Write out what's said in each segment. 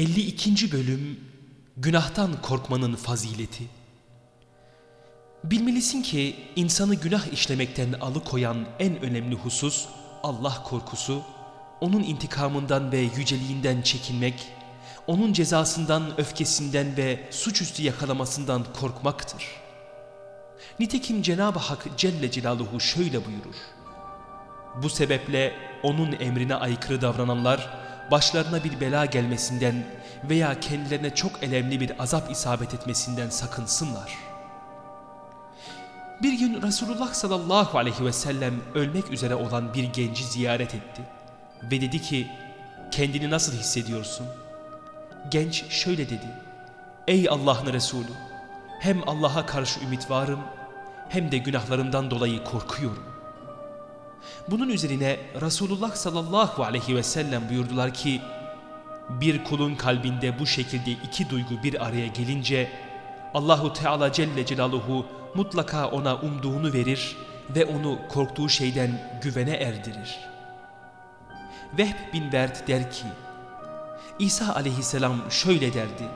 52. Bölüm Günahtan Korkmanın Fazileti Bilmelisin ki insanı günah işlemekten alıkoyan en önemli husus Allah korkusu, onun intikamından ve yüceliğinden çekinmek, onun cezasından, öfkesinden ve suçüstü yakalamasından korkmaktır. Nitekim Cenab-ı Hak Celle Celaluhu şöyle buyurur. Bu sebeple onun emrine aykırı davrananlar, başlarına bir bela gelmesinden veya kendilerine çok elemli bir azap isabet etmesinden sakınsınlar. Bir gün Resulullah sallallahu aleyhi ve sellem ölmek üzere olan bir genci ziyaret etti ve dedi ki kendini nasıl hissediyorsun? Genç şöyle dedi Ey Allah'ın Resulü hem Allah'a karşı ümit varım hem de günahlarımdan dolayı korkuyorum. Bunun üzerine Resulullah sallallahu aleyhi ve sellem buyurdular ki bir kulun kalbinde bu şekilde iki duygu bir araya gelince Allahu Teala Celle Celaluhu mutlaka ona umduğunu verir ve onu korktuğu şeyden güvene erdirir. Vehb bin Verd der ki İsa aleyhisselam şöyle derdi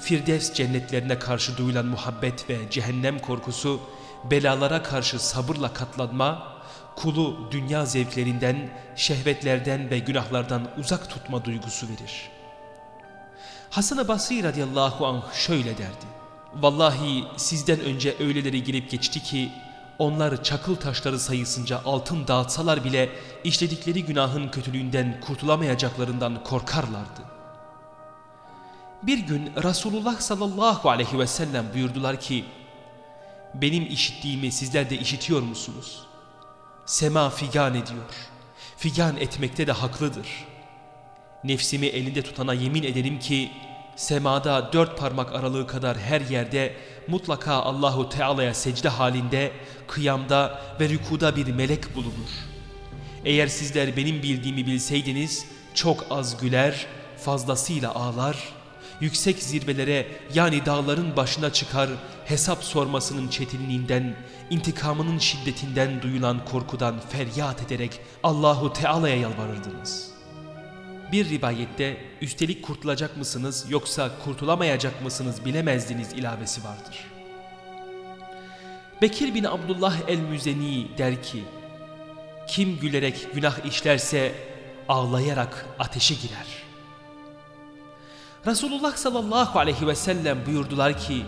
Firdevs cennetlerine karşı duyulan muhabbet ve cehennem korkusu belalara karşı sabırla katlanma kulu dünya zevklerinden, şehvetlerden ve günahlardan uzak tutma duygusu verir. Hasan-ı Basri radıyallahu anh şöyle derdi. Vallahi sizden önce öyleleri gelip geçti ki onlar çakıl taşları sayısınca altın dağıtsalar bile işledikleri günahın kötülüğünden kurtulamayacaklarından korkarlardı. Bir gün Resulullah sallallahu aleyhi ve sellem buyurdular ki benim işittiğimi sizler de işitiyor musunuz? Sema figan ediyor. Figan etmekte de haklıdır. Nefsimi elinde tutana yemin ederim ki semada dört parmak aralığı kadar her yerde mutlaka Allahu Teala'ya secde halinde, kıyamda ve rükuda bir melek bulunur. Eğer sizler benim bildiğimi bilseydiniz çok az güler, fazlasıyla ağlar, yüksek zirvelere yani dağların başına çıkar hesap sormasının çetinliğinden, intikamının şiddetinden duyulan korkudan feryat ederek Allahu Teala'ya yalvarırdınız. Bir rivayette üstelik kurtulacak mısınız yoksa kurtulamayacak mısınız bilemezdiniz ilavesi vardır. Bekir bin Abdullah el-Müzeni der ki, kim gülerek günah işlerse ağlayarak ateşe girer.'' Resulullah sallallahu aleyhi ve sellem buyurdular ki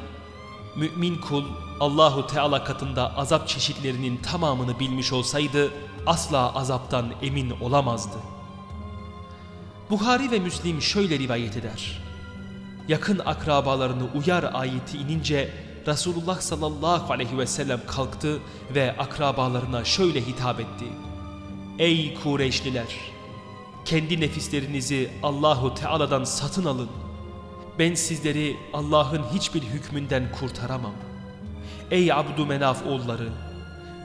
mümin kul Allahu Teala katında azap çeşitlerinin tamamını bilmiş olsaydı asla azaptan emin olamazdı. Buhari ve Müslim şöyle rivayet eder. Yakın akrabalarını uyar ayeti inince Resulullah sallallahu aleyhi ve sellem kalktı ve akrabalarına şöyle hitap etti. Ey Kureyşliler! kendi nefislerinizi Allahu Teala'dan satın alın. Ben sizleri Allah'ın hiçbir hükmünden kurtaramam. Ey Abdümenaf oğulları!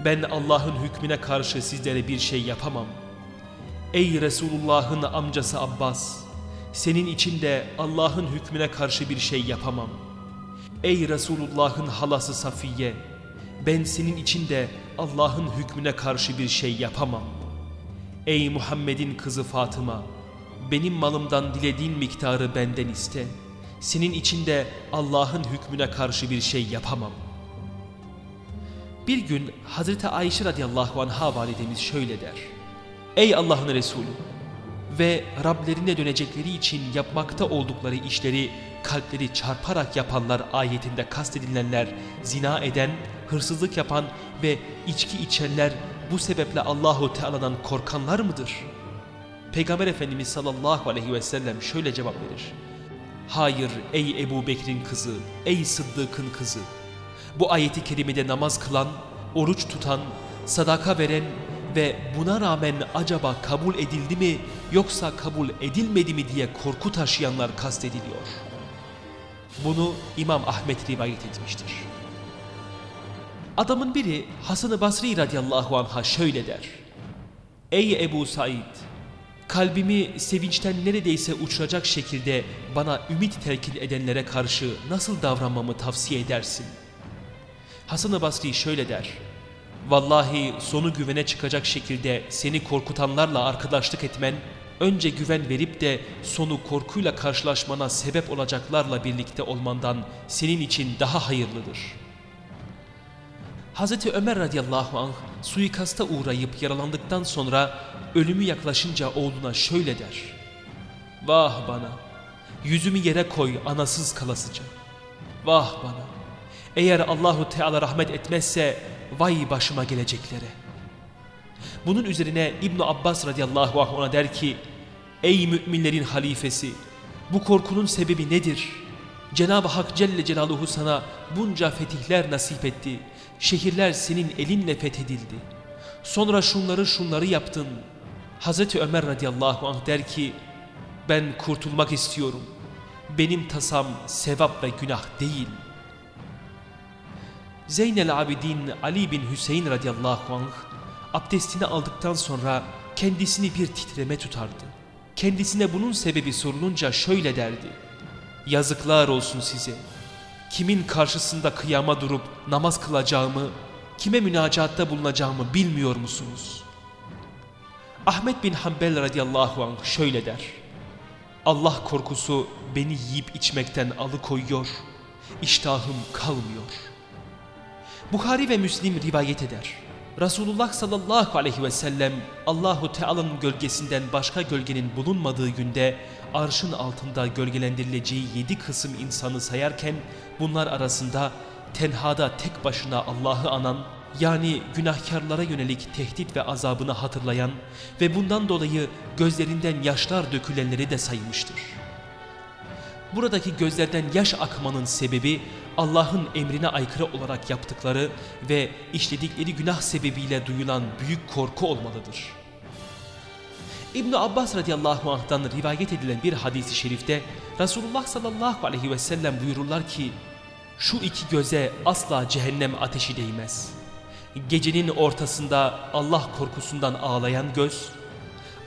Ben Allah'ın hükmüne karşı sizlere bir şey yapamam. Ey Resulullah'ın amcası Abbas! Senin için de Allah'ın hükmüne karşı bir şey yapamam. Ey Resulullah'ın halası Safiye! Ben senin için de Allah'ın hükmüne karşı bir şey yapamam.'' Ey Muhammed'in kızı Fatıma! Benim malımdan dilediğin miktarı benden iste. Senin için de Allah'ın hükmüne karşı bir şey yapamam. Bir gün Hazreti Ayşe radıyallahu anh'a validemiz şöyle der. Ey Allah'ın Resulü! Ve Rablerine dönecekleri için yapmakta oldukları işleri kalpleri çarparak yapanlar ayetinde kastedilenler zina eden, hırsızlık yapan ve içki içenler bu sebeple Allahu Teala'dan korkanlar mıdır? Peygamber Efendimiz sallallahu aleyhi ve sellem şöyle cevap verir. Hayır ey Ebu Bekir'in kızı, ey Sıddık'ın kızı. Bu ayeti kerimede namaz kılan, oruç tutan, sadaka veren ve buna rağmen acaba kabul edildi mi yoksa kabul edilmedi mi diye korku taşıyanlar kastediliyor. Bunu İmam Ahmet rivayet etmiştir. Adamın biri Hasan-ı Basri radıyallahu anh'a şöyle der. Ey Ebu Said! Kalbimi sevinçten neredeyse uçuracak şekilde bana ümit telkin edenlere karşı nasıl davranmamı tavsiye edersin? Hasan-ı Basri şöyle der. Vallahi sonu güvene çıkacak şekilde seni korkutanlarla arkadaşlık etmen önce güven verip de sonu korkuyla karşılaşmana sebep olacaklarla birlikte olmandan senin için daha hayırlıdır. Hz. Ömer radıyallahu anh suikasta uğrayıp yaralandıktan sonra ölümü yaklaşınca oğluna şöyle der. Vah bana, yüzümü yere koy anasız kalasıca. Vah bana, eğer Allahu Teala rahmet etmezse vay başıma geleceklere.'' Bunun üzerine İbn Abbas radıyallahu anh ona der ki Ey müminlerin halifesi bu korkunun sebebi nedir? Cenab-ı Hak Celle Celaluhu sana bunca fetihler nasip etti. Şehirler senin elinle fethedildi. Sonra şunları şunları yaptın. Hazreti Ömer radıyallahu anh der ki ben kurtulmak istiyorum. Benim tasam sevap ve günah değil. Zeynel Abidin Ali bin Hüseyin radıyallahu anh abdestini aldıktan sonra kendisini bir titreme tutardı. Kendisine bunun sebebi sorulunca şöyle derdi. Yazıklar olsun size. Kimin karşısında kıyama durup namaz kılacağımı, kime münacatta bulunacağımı bilmiyor musunuz? Ahmet bin Hanbel radıyallahu anh şöyle der. Allah korkusu beni yiyip içmekten alıkoyuyor, iştahım kalmıyor. Bukhari ve Müslim rivayet eder. Resulullah sallallahu aleyhi ve sellem Allahu Teala'nın gölgesinden başka gölgenin bulunmadığı günde arşın altında gölgelendirileceği yedi kısım insanı sayarken bunlar arasında tenhada tek başına Allah'ı anan yani günahkarlara yönelik tehdit ve azabını hatırlayan ve bundan dolayı gözlerinden yaşlar dökülenleri de saymıştır. Buradaki gözlerden yaş akmanın sebebi Allah'ın emrine aykırı olarak yaptıkları ve işledikleri günah sebebiyle duyulan büyük korku olmalıdır. ibn Abbas radıyallahu anh'tan rivayet edilen bir hadisi şerifte Resulullah sallallahu aleyhi ve sellem buyururlar ki şu iki göze asla cehennem ateşi değmez. Gecenin ortasında Allah korkusundan ağlayan göz,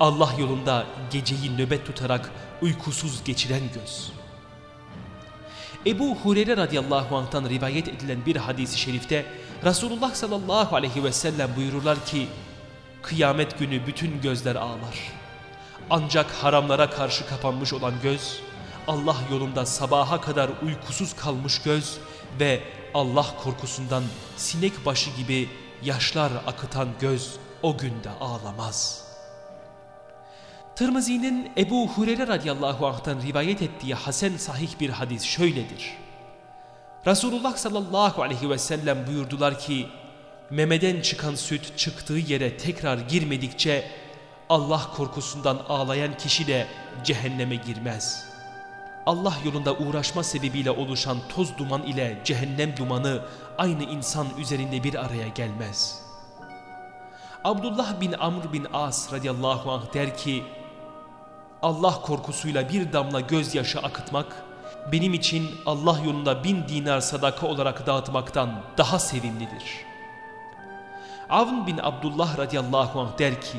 Allah yolunda geceyi nöbet tutarak uykusuz geçiren göz. Ebu Hureyre radıyallahu anh'tan rivayet edilen bir hadisi şerifte Resulullah sallallahu aleyhi ve sellem buyururlar ki Kıyamet günü bütün gözler ağlar. Ancak haramlara karşı kapanmış olan göz, Allah yolunda sabaha kadar uykusuz kalmış göz ve Allah korkusundan sinek başı gibi yaşlar akıtan göz o günde ağlamaz.'' Tirmizi'nin Ebu Hureyre radıyallahu anh'tan rivayet ettiği hasen sahih bir hadis şöyledir. Resulullah sallallahu aleyhi ve sellem buyurdular ki, memeden çıkan süt çıktığı yere tekrar girmedikçe Allah korkusundan ağlayan kişi de cehenneme girmez. Allah yolunda uğraşma sebebiyle oluşan toz duman ile cehennem dumanı aynı insan üzerinde bir araya gelmez. Abdullah bin Amr bin As radıyallahu anh der ki, Allah korkusuyla bir damla gözyaşı akıtmak, benim için Allah yolunda bin dinar sadaka olarak dağıtmaktan daha sevimlidir. Avn bin Abdullah radıyallahu anh der ki,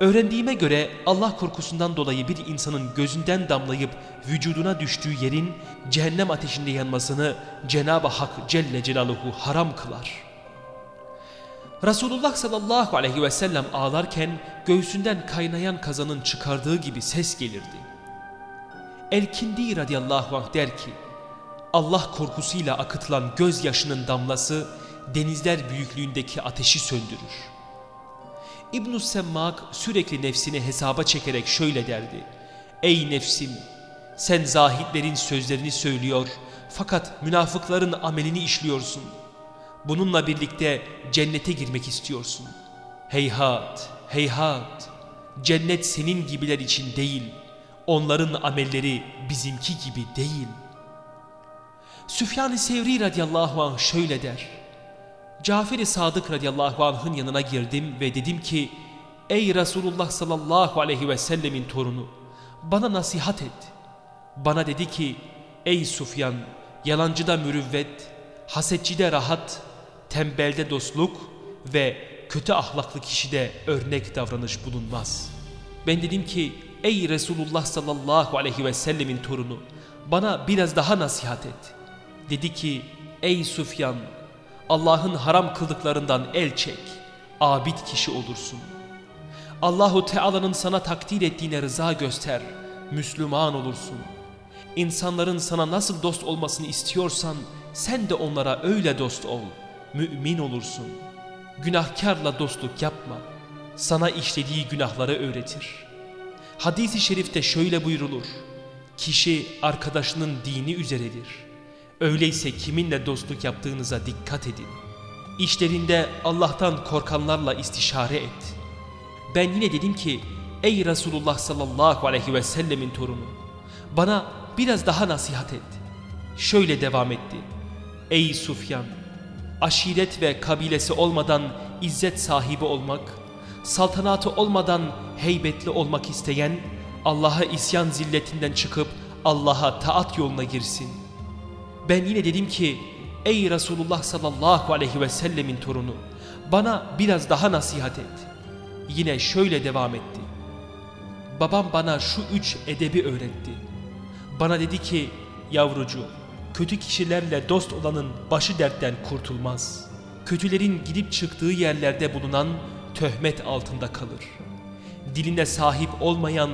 Öğrendiğime göre Allah korkusundan dolayı bir insanın gözünden damlayıp vücuduna düştüğü yerin cehennem ateşinde yanmasını Cenab-ı Hak Celle Celaluhu haram kılar.'' Resulullah sallallahu aleyhi ve sellem ağlarken göğsünden kaynayan kazanın çıkardığı gibi ses gelirdi. Elkindi radıyallahu anh der ki, Allah korkusuyla akıtılan gözyaşının damlası denizler büyüklüğündeki ateşi söndürür. İbn-i Semmak sürekli nefsini hesaba çekerek şöyle derdi. Ey nefsim sen zahitlerin sözlerini söylüyor fakat münafıkların amelini işliyorsun.'' Bununla birlikte cennete girmek istiyorsun. Heyhat, heyhat. Cennet senin gibiler için değil. Onların amelleri bizimki gibi değil. Süfyan-ı Sevri radıyallahu anh şöyle der. Cafer-i Sadık radıyallahu anh'ın yanına girdim ve dedim ki Ey Resulullah sallallahu aleyhi ve sellemin torunu bana nasihat et. Bana dedi ki ey Sufyan yalancıda mürüvvet, hasetçide rahat, tembelde dostluk ve kötü ahlaklı kişide örnek davranış bulunmaz. Ben dedim ki ey Resulullah sallallahu aleyhi ve sellemin torunu bana biraz daha nasihat et. Dedi ki ey Sufyan Allah'ın haram kıldıklarından el çek, abid kişi olursun. Allahu Teala'nın sana takdir ettiğine rıza göster. Müslüman olursun. İnsanların sana nasıl dost olmasını istiyorsan sen de onlara öyle dost ol. Mümin olursun. Günahkarla dostluk yapma. Sana işlediği günahları öğretir. Hadis-i şerifte şöyle buyrulur. Kişi arkadaşının dini üzeredir. Öyleyse kiminle dostluk yaptığınıza dikkat edin. İşlerinde Allah'tan korkanlarla istişare et. Ben yine dedim ki ey Resulullah sallallahu aleyhi ve sellemin torunu bana biraz daha nasihat et. Şöyle devam etti. Ey Sufyan aşiret ve kabilesi olmadan izzet sahibi olmak, saltanatı olmadan heybetli olmak isteyen Allah'a isyan zilletinden çıkıp Allah'a taat yoluna girsin. Ben yine dedim ki ey Resulullah sallallahu aleyhi ve sellemin torunu bana biraz daha nasihat et. Yine şöyle devam etti. Babam bana şu üç edebi öğretti. Bana dedi ki yavrucu kötü kişilerle dost olanın başı dertten kurtulmaz. Kötülerin gidip çıktığı yerlerde bulunan töhmet altında kalır. Diline sahip olmayan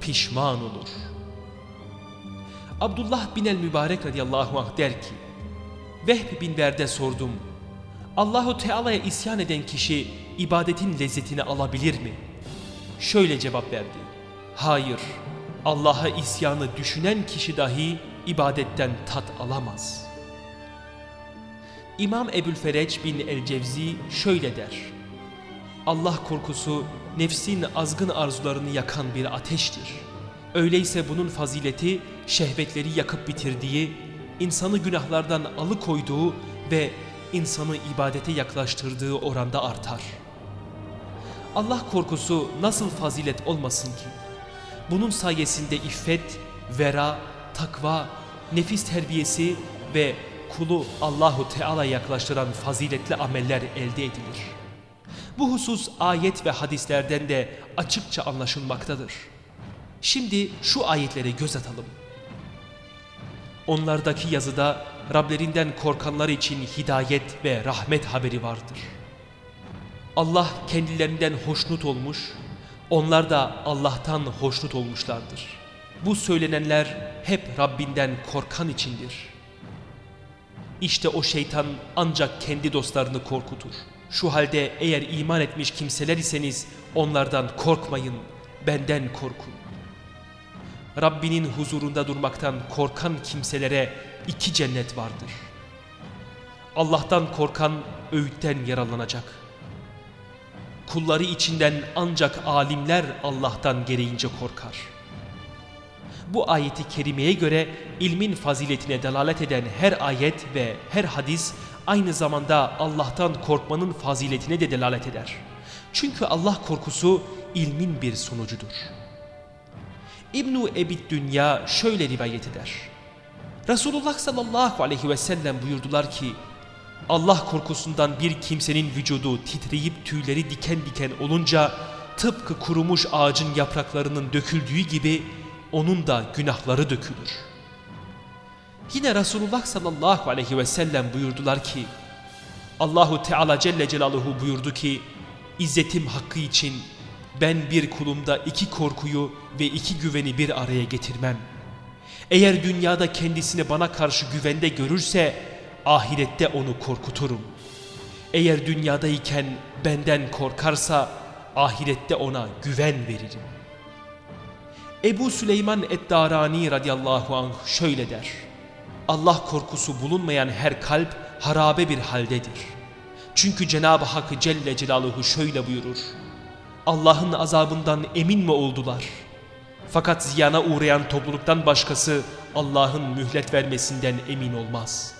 pişman olur. Abdullah bin el-Mübarek radıyallahu anh der ki, Vehb bin Verde sordum, Allahu Teala'ya isyan eden kişi ibadetin lezzetini alabilir mi? Şöyle cevap verdi, hayır, Allah'a isyanı düşünen kişi dahi ibadetten tat alamaz. İmam Ebu'l-Fereç bin el-Cevzi şöyle der, Allah korkusu nefsin azgın arzularını yakan bir ateştir. Öyleyse bunun fazileti şehvetleri yakıp bitirdiği, insanı günahlardan alıkoyduğu ve insanı ibadete yaklaştırdığı oranda artar. Allah korkusu nasıl fazilet olmasın ki? Bunun sayesinde iffet, vera, takva, nefis terbiyesi ve kulu Allahu Teala yaklaştıran faziletli ameller elde edilir. Bu husus ayet ve hadislerden de açıkça anlaşılmaktadır. Şimdi şu ayetlere göz atalım. Onlardaki yazıda Rablerinden korkanlar için hidayet ve rahmet haberi vardır. Allah kendilerinden hoşnut olmuş, onlar da Allah'tan hoşnut olmuşlardır. Bu söylenenler hep Rabbinden korkan içindir. İşte o şeytan ancak kendi dostlarını korkutur. Şu halde eğer iman etmiş kimseler iseniz onlardan korkmayın, benden korkun. Rabbinin huzurunda durmaktan korkan kimselere iki cennet vardır. Allah'tan korkan öğütten yaralanacak. Kulları içinden ancak alimler Allah'tan gereğince korkar. Bu ayeti kerimeye göre ilmin faziletine delalet eden her ayet ve her hadis aynı zamanda Allah'tan korkmanın faziletine de delalet eder. Çünkü Allah korkusu ilmin bir sonucudur. İbn-i Ebid Dünya şöyle rivayet eder. Resulullah sallallahu aleyhi ve sellem buyurdular ki Allah korkusundan bir kimsenin vücudu titreyip tüyleri diken diken olunca tıpkı kurumuş ağacın yapraklarının döküldüğü gibi onun da günahları dökülür. Yine Resulullah sallallahu aleyhi ve sellem buyurdular ki Allahu Teala Celle Celaluhu buyurdu ki İzzetim hakkı için ben bir kulumda iki korkuyu ve iki güveni bir araya getirmem. Eğer dünyada kendisini bana karşı güvende görürse ahirette onu korkuturum. Eğer dünyadayken benden korkarsa ahirette ona güven veririm. Ebu Süleyman Eddarani radıyallahu anh şöyle der. Allah korkusu bulunmayan her kalp harabe bir haldedir. Çünkü Cenab-ı Hak Celle Celaluhu şöyle buyurur. Allah'ın azabından emin mi oldular? Fakat ziyana uğrayan topluluktan başkası Allah'ın mühlet vermesinden emin olmaz.''